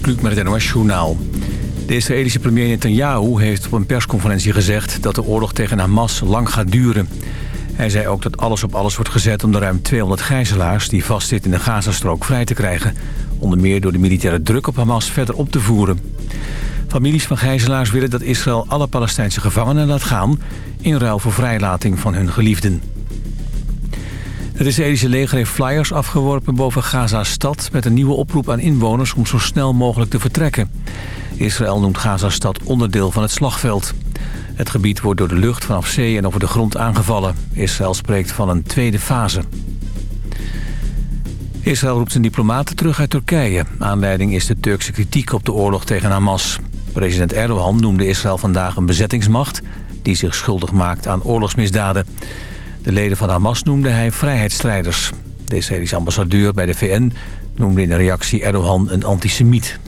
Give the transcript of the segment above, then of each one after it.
met het NOS De Israëlische premier Netanyahu heeft op een persconferentie gezegd... dat de oorlog tegen Hamas lang gaat duren. Hij zei ook dat alles op alles wordt gezet om de ruim 200 gijzelaars... die vastzitten in de Gazastrook vrij te krijgen. Onder meer door de militaire druk op Hamas verder op te voeren. Families van gijzelaars willen dat Israël alle Palestijnse gevangenen laat gaan... in ruil voor vrijlating van hun geliefden. Het Israëlische leger heeft flyers afgeworpen boven Gaza-stad... met een nieuwe oproep aan inwoners om zo snel mogelijk te vertrekken. Israël noemt Gaza-stad onderdeel van het slagveld. Het gebied wordt door de lucht vanaf zee en over de grond aangevallen. Israël spreekt van een tweede fase. Israël roept zijn diplomaten terug uit Turkije. Aanleiding is de Turkse kritiek op de oorlog tegen Hamas. President Erdogan noemde Israël vandaag een bezettingsmacht... die zich schuldig maakt aan oorlogsmisdaden. De leden van Hamas noemde hij vrijheidsstrijders. De ambassadeur bij de VN noemde in de reactie Erdogan een antisemiet.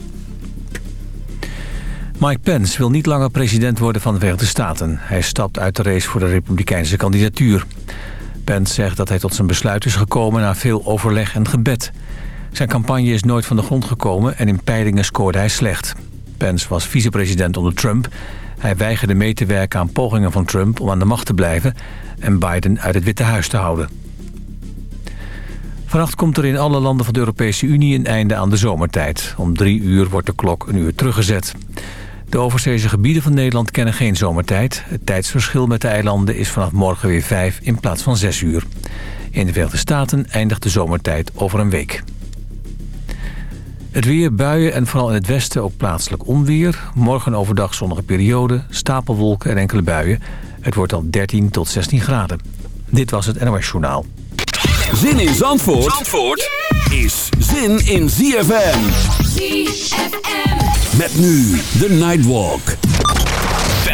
Mike Pence wil niet langer president worden van de Verenigde Staten. Hij stapt uit de race voor de republikeinse kandidatuur. Pence zegt dat hij tot zijn besluit is gekomen na veel overleg en gebed. Zijn campagne is nooit van de grond gekomen en in peilingen scoorde hij slecht. Pence was vicepresident onder Trump hij weigerde mee te werken aan pogingen van Trump om aan de macht te blijven... en Biden uit het Witte Huis te houden. Vannacht komt er in alle landen van de Europese Unie een einde aan de zomertijd. Om drie uur wordt de klok een uur teruggezet. De overzeese gebieden van Nederland kennen geen zomertijd. Het tijdsverschil met de eilanden is vanaf morgen weer vijf in plaats van zes uur. In de Verenigde Staten eindigt de zomertijd over een week. Het weer, buien en vooral in het westen ook plaatselijk onweer. Morgen overdag zonnige periode, stapelwolken en enkele buien. Het wordt dan 13 tot 16 graden. Dit was het NOS Journaal. Zin in Zandvoort, Zandvoort is zin in ZFM. ZFM. Met nu de Nightwalk.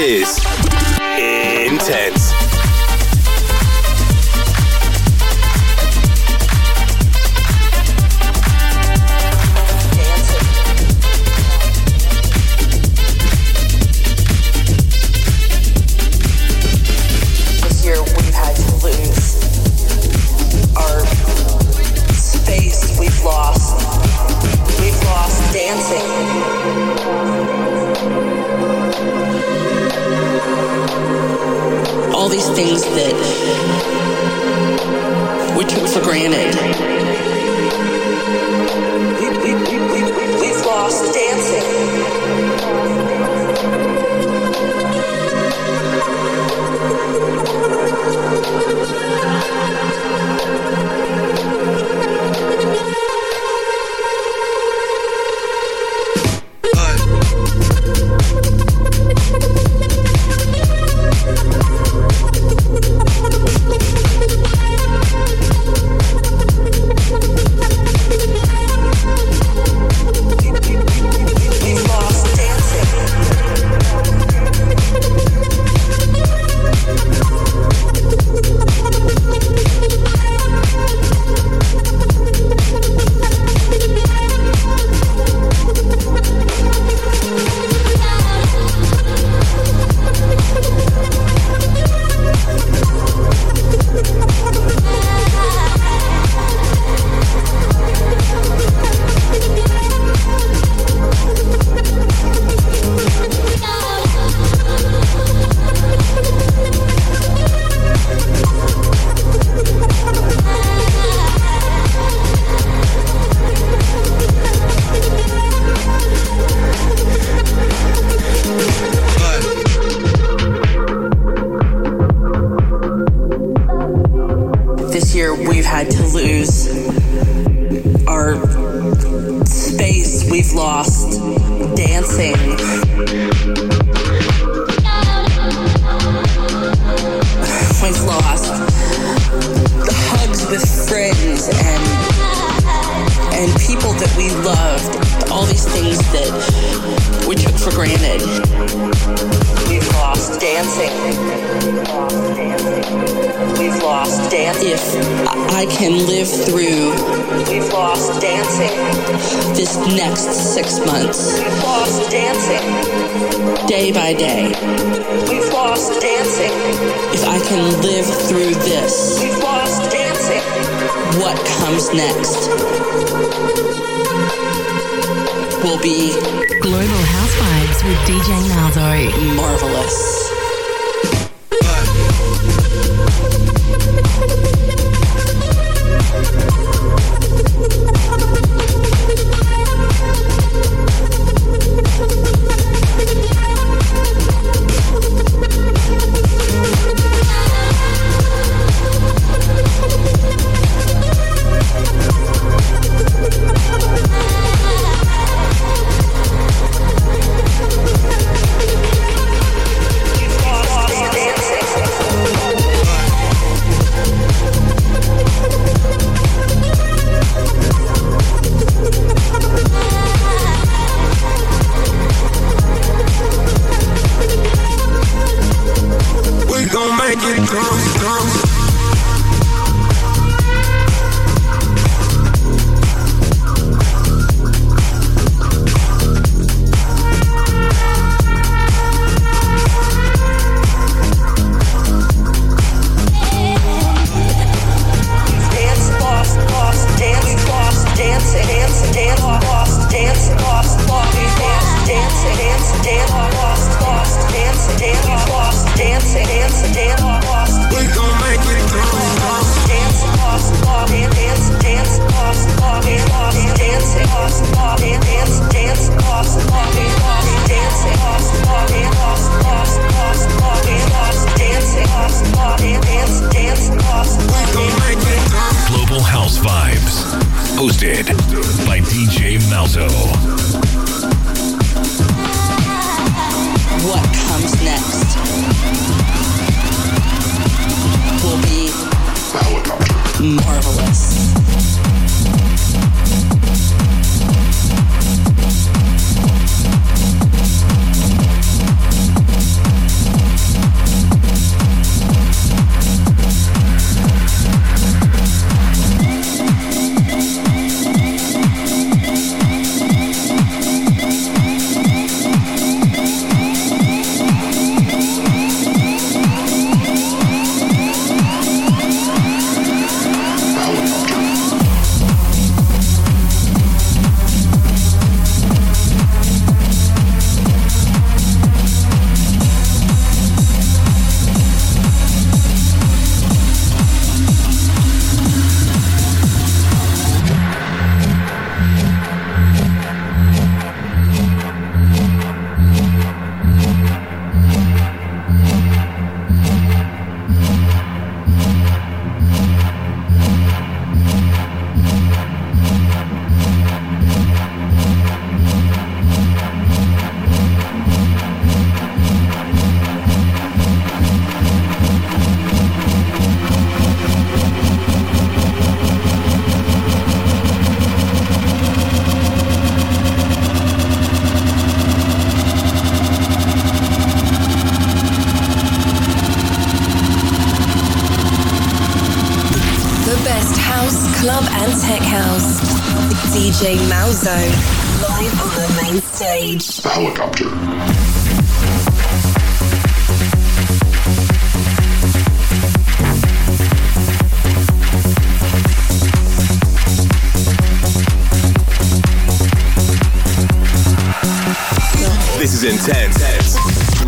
Mixes. Saldo. Marvelous.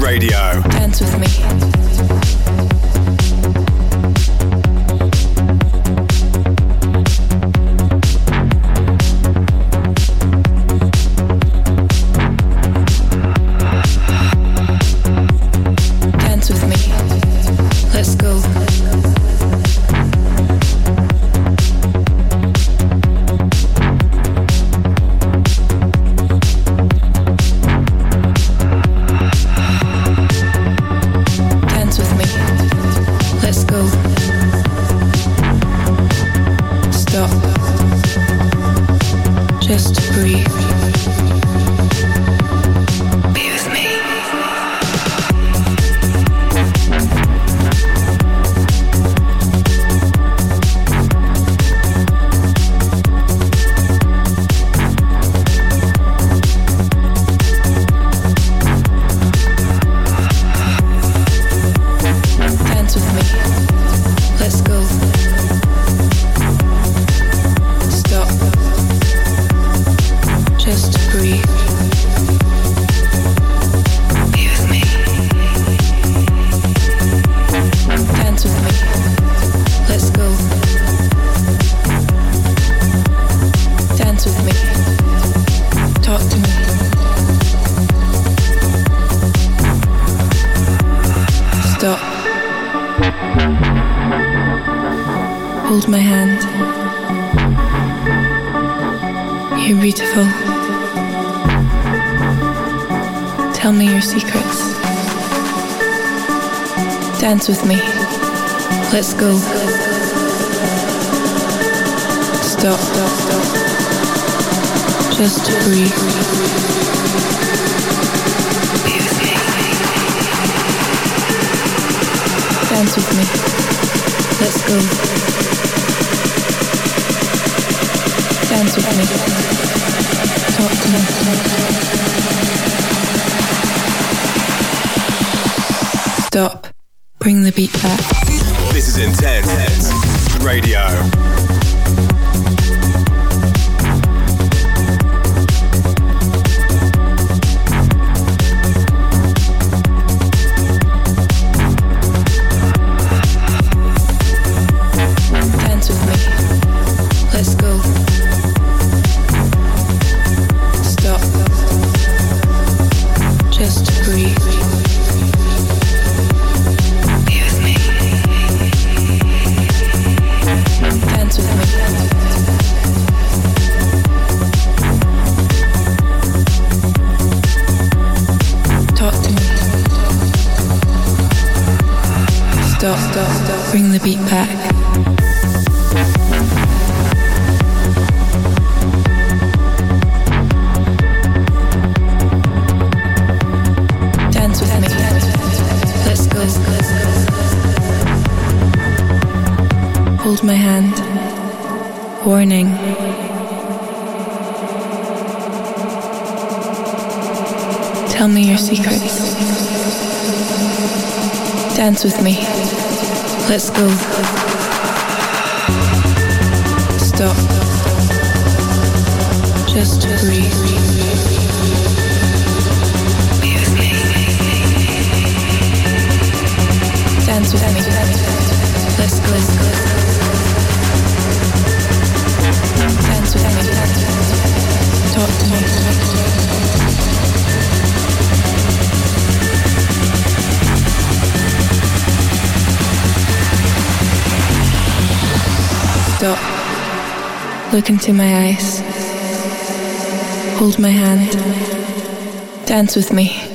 Radio. Dance with me. stop, stop, stop. Just breathe. Dance with me. Let's go. Dance with me. Talk to me. Stop. Bring the beat back. This is intense radio. Bring the beat back. hold my hand. Warning. Tell me your secrets. Dance with me. Let's go. Stop. Just breathe. Look into my eyes. Hold my hand. Dance with me.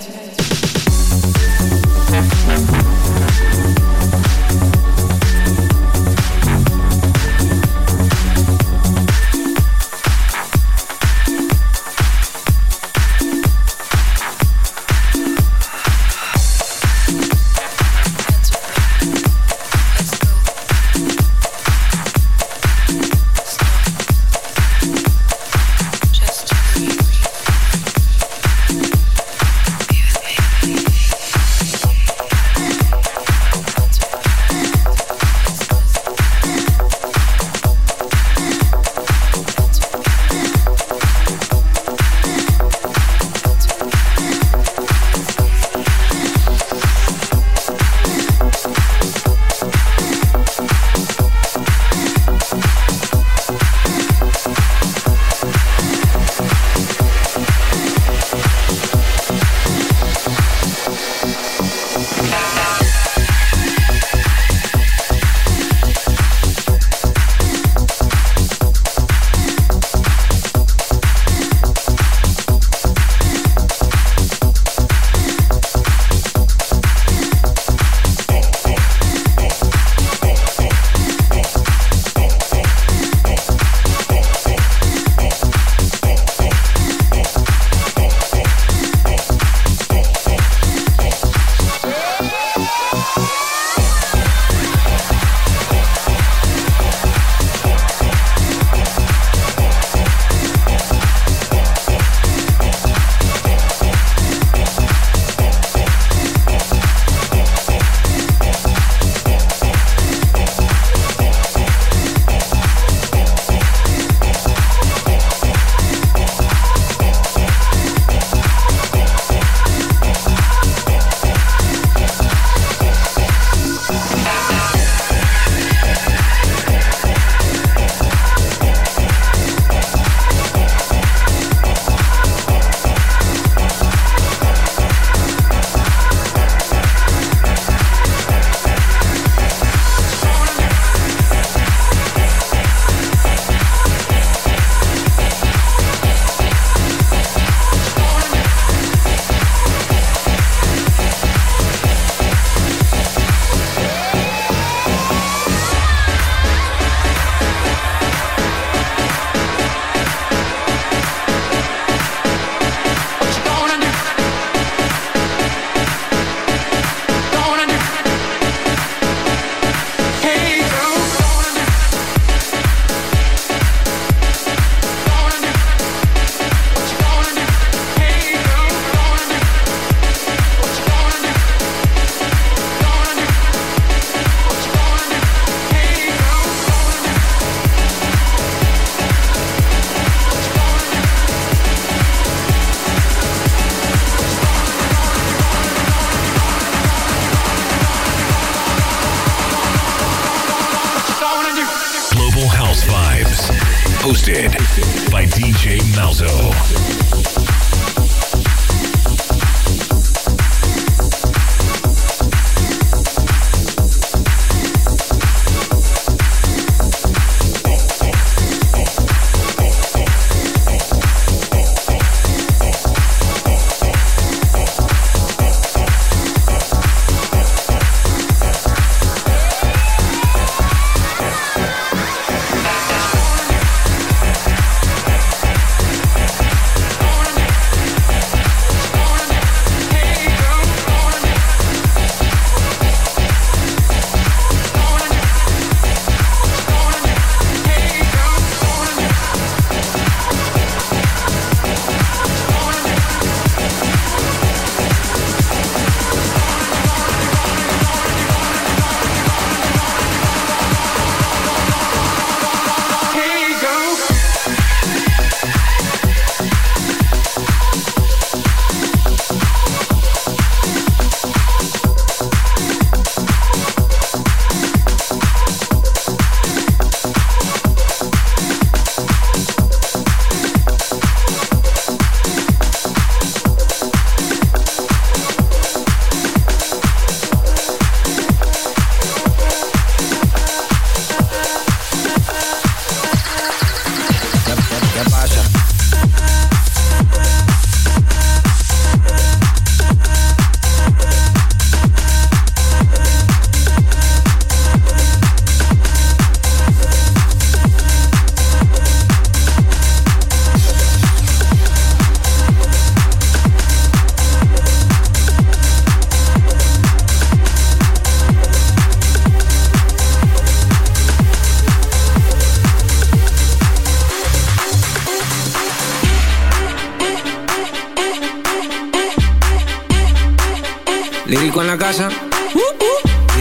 by DJ Malzo.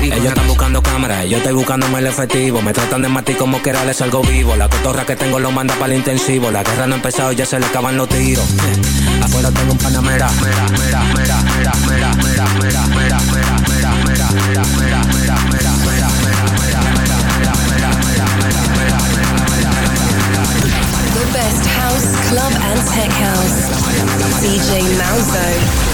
Ellos están buscando cámaras, yo estoy buscándome el efectivo. Me tratan de matar como que les salgo vivo. La cotorra que tengo lo manda para el intensivo. La guerra no ha empezado, ya se le acaban los tiros. Afuera tengo un panamera. The best house, club and tech house. DJ Malzo.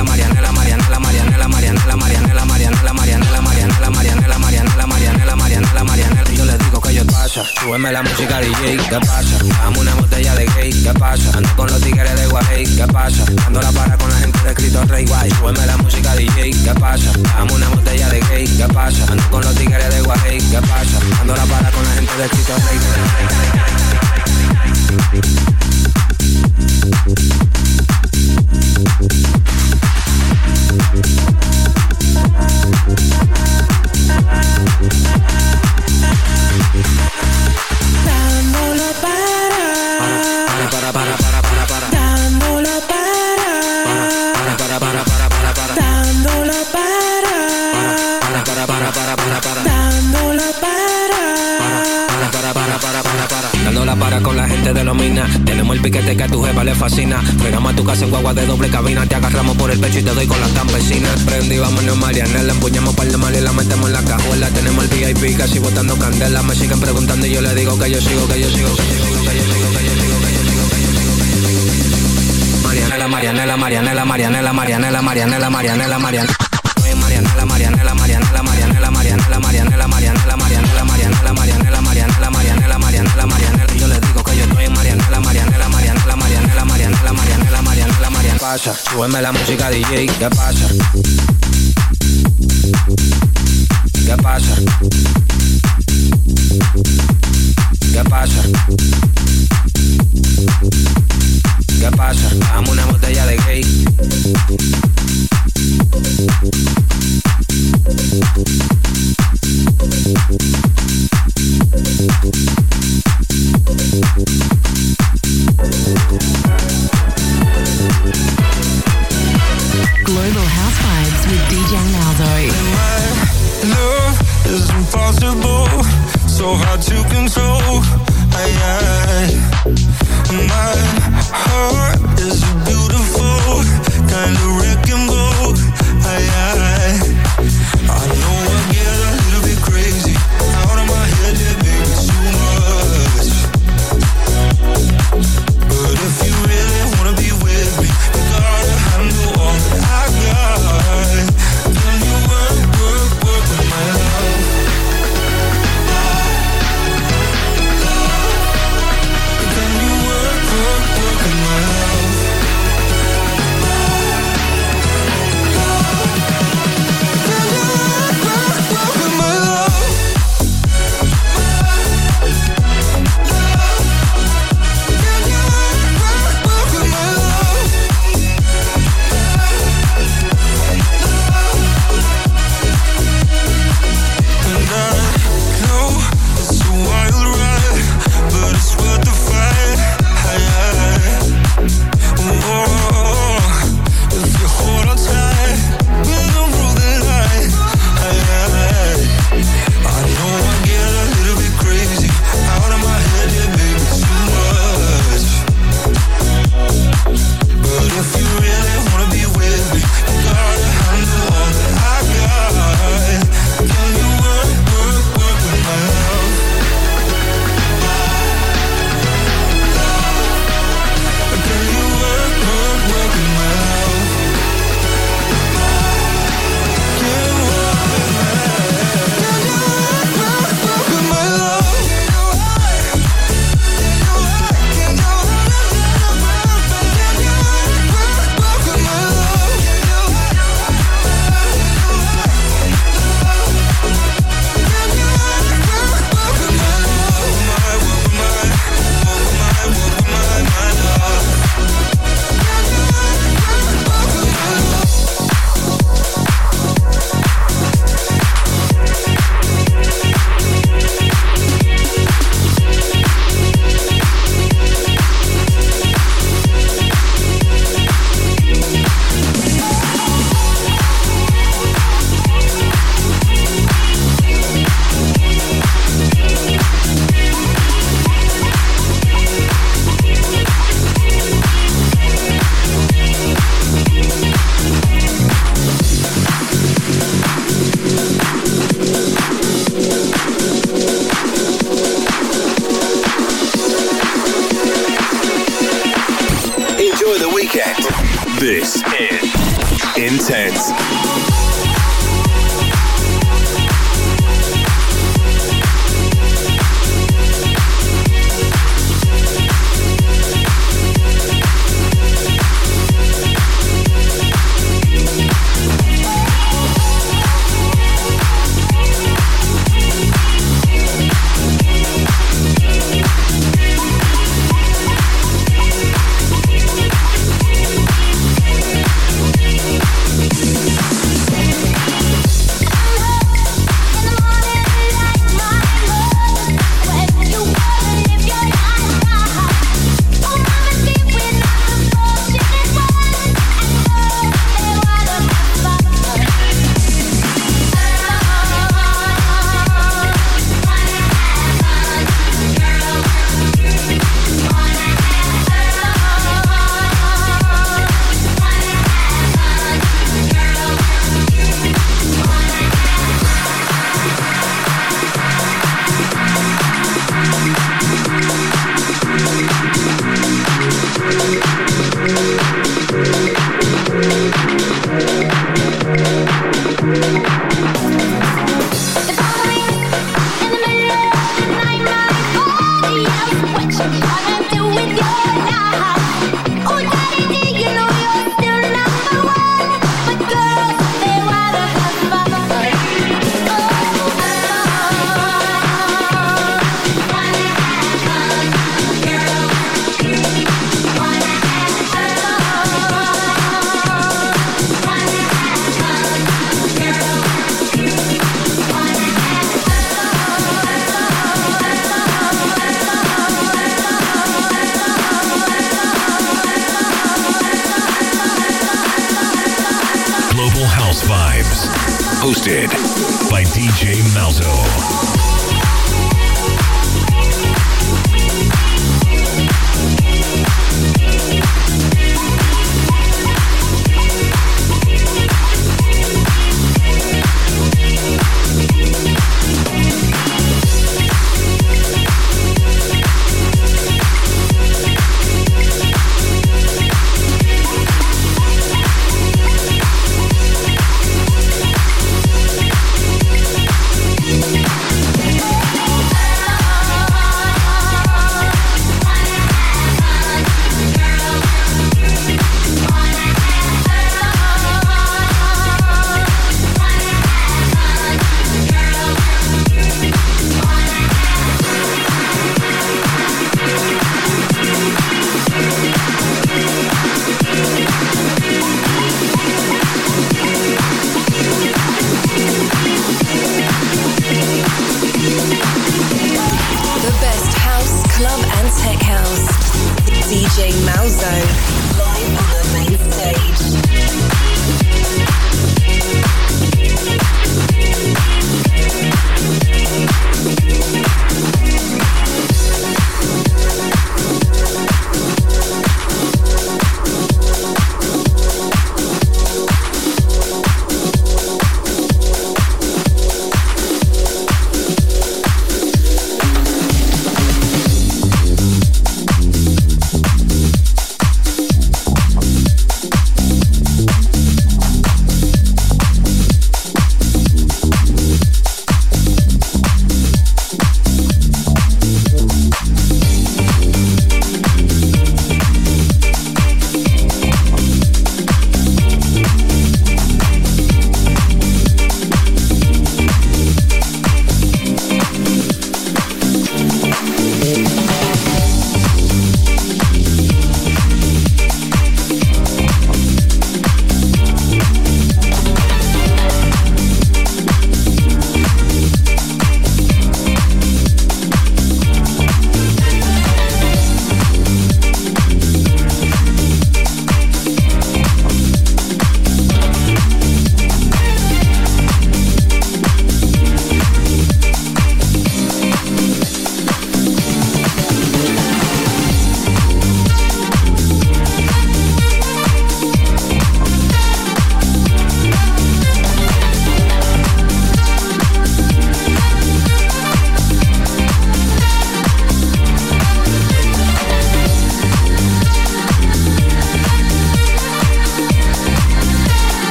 pasa? Súbeme la música DJ, ¿qué pasa? Dame una botella de hate, ¿qué pasa? Ando con los tigres de Guay, ¿qué pasa? Ando la para con la gente de escrito rey guay. Súbeme la música DJ, ¿qué pasa? Dame una botella de hate, ¿qué pasa? Ando con los tigres de Guay, ¿qué pasa? Ando la para con la gente de escrito rey guay. para, para, para, para. Dándola para. Para, para, para, para, para, Dándola para con la gente de los minas. Tenemos el piquete que a tu jefa le fascina. Frenamos a tu casa en guagua de doble cabina. Te agarramos por el pecho y te doy con las campesinas. Prendí, vámonos, Marianela empuñamos para el y la metemos en la cajuela. Tenemos el VIP casi botando candela. Me siguen preguntando y yo le digo que yo sigo, que yo sigo, que yo sigo, que yo sigo, que yo sigo, que yo sigo, que yo sigo. Marianela, Marianela, Marianela, Marianela, Marianela, Marianela, Marianela, Marianela, Marianela, Marianela, Marianela, Marianela, la Mariana, la Mariana, la Mariana, la Mariana, la Mariana, la Mariana, la Mariana, la Mariana, la Mariana, la Mariana, yo les digo que yo estoy en Mariana, la Mariana, la Mariana, la Mariana, la Mariana, la Mariana, la Mariana, la Mariana, pasa, súbeme la música DJ, ¿qué pasa? ¿Qué pasa? ¿Qué pasa? ¿Qué pasa? Dame una botella de gay.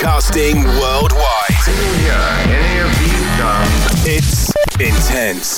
broadcasting worldwide. any of these songs? Uh, it's intense.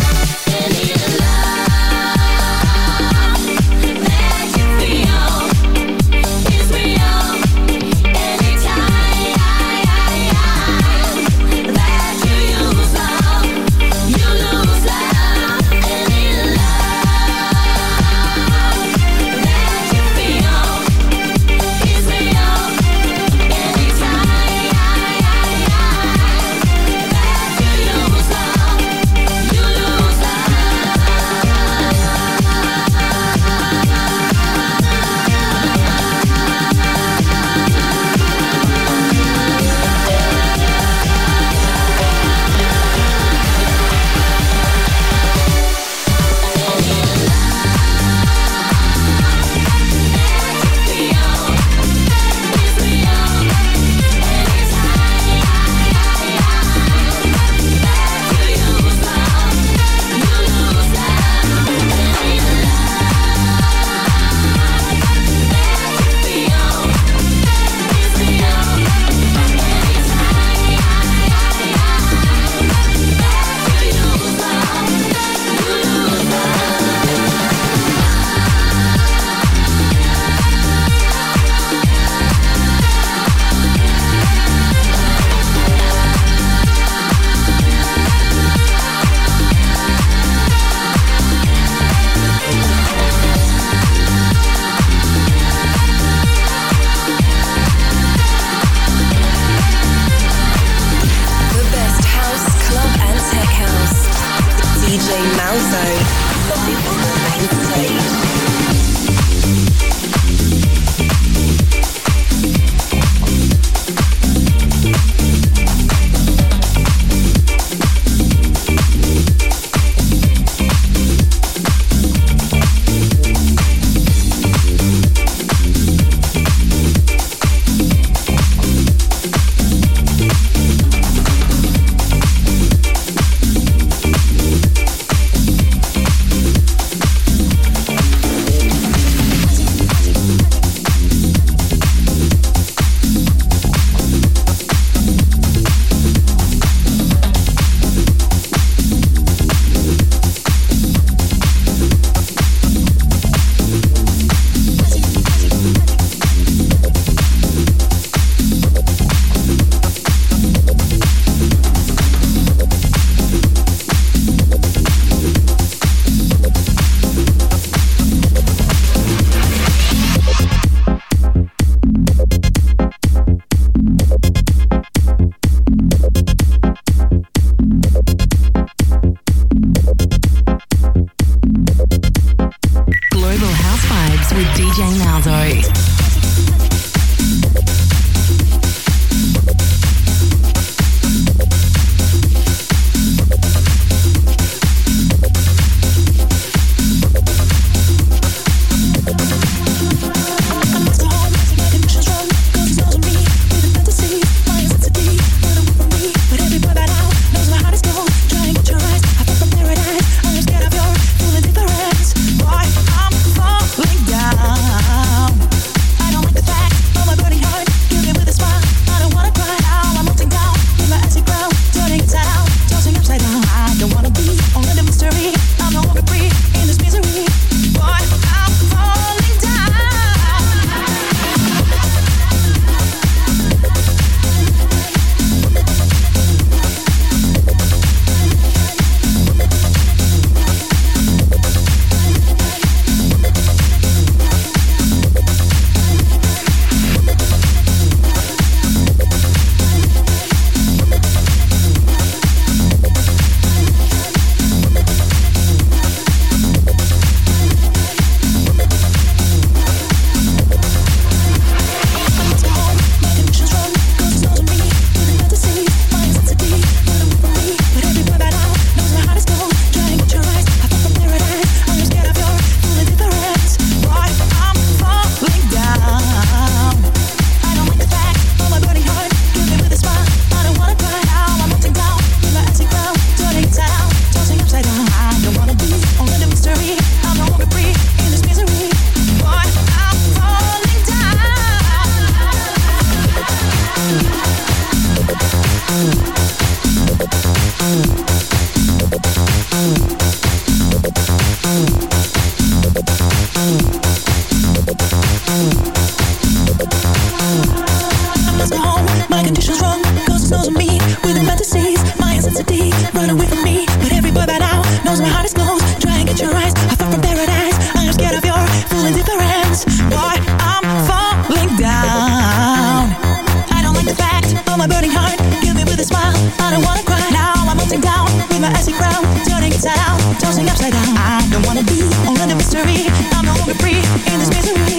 turning inside tossing upside down. I don't wanna be under the mystery. I'm no longer free in this misery.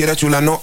quiere chula, no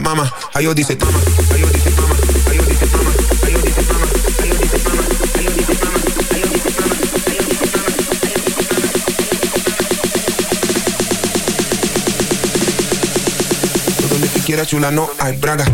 mama. Ay, dice, mama. dice, mama. Ay, Donde quiera chula no hay braga.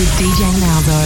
with DJ Malzo.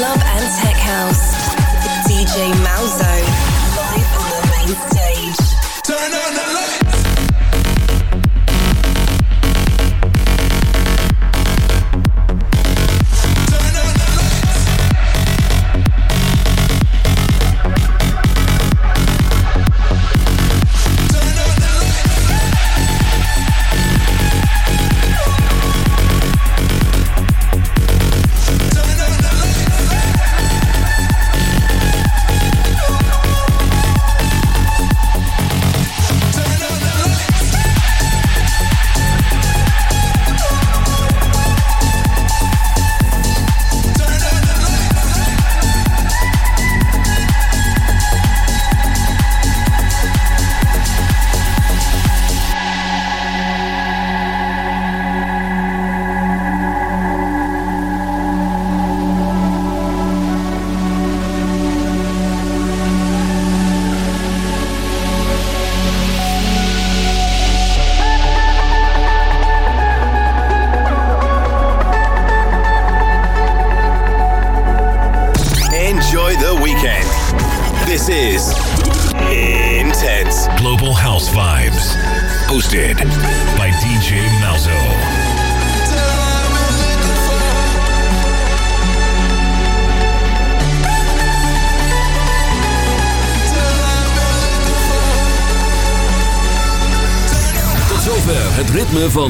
club and tech house. DJ Mauser.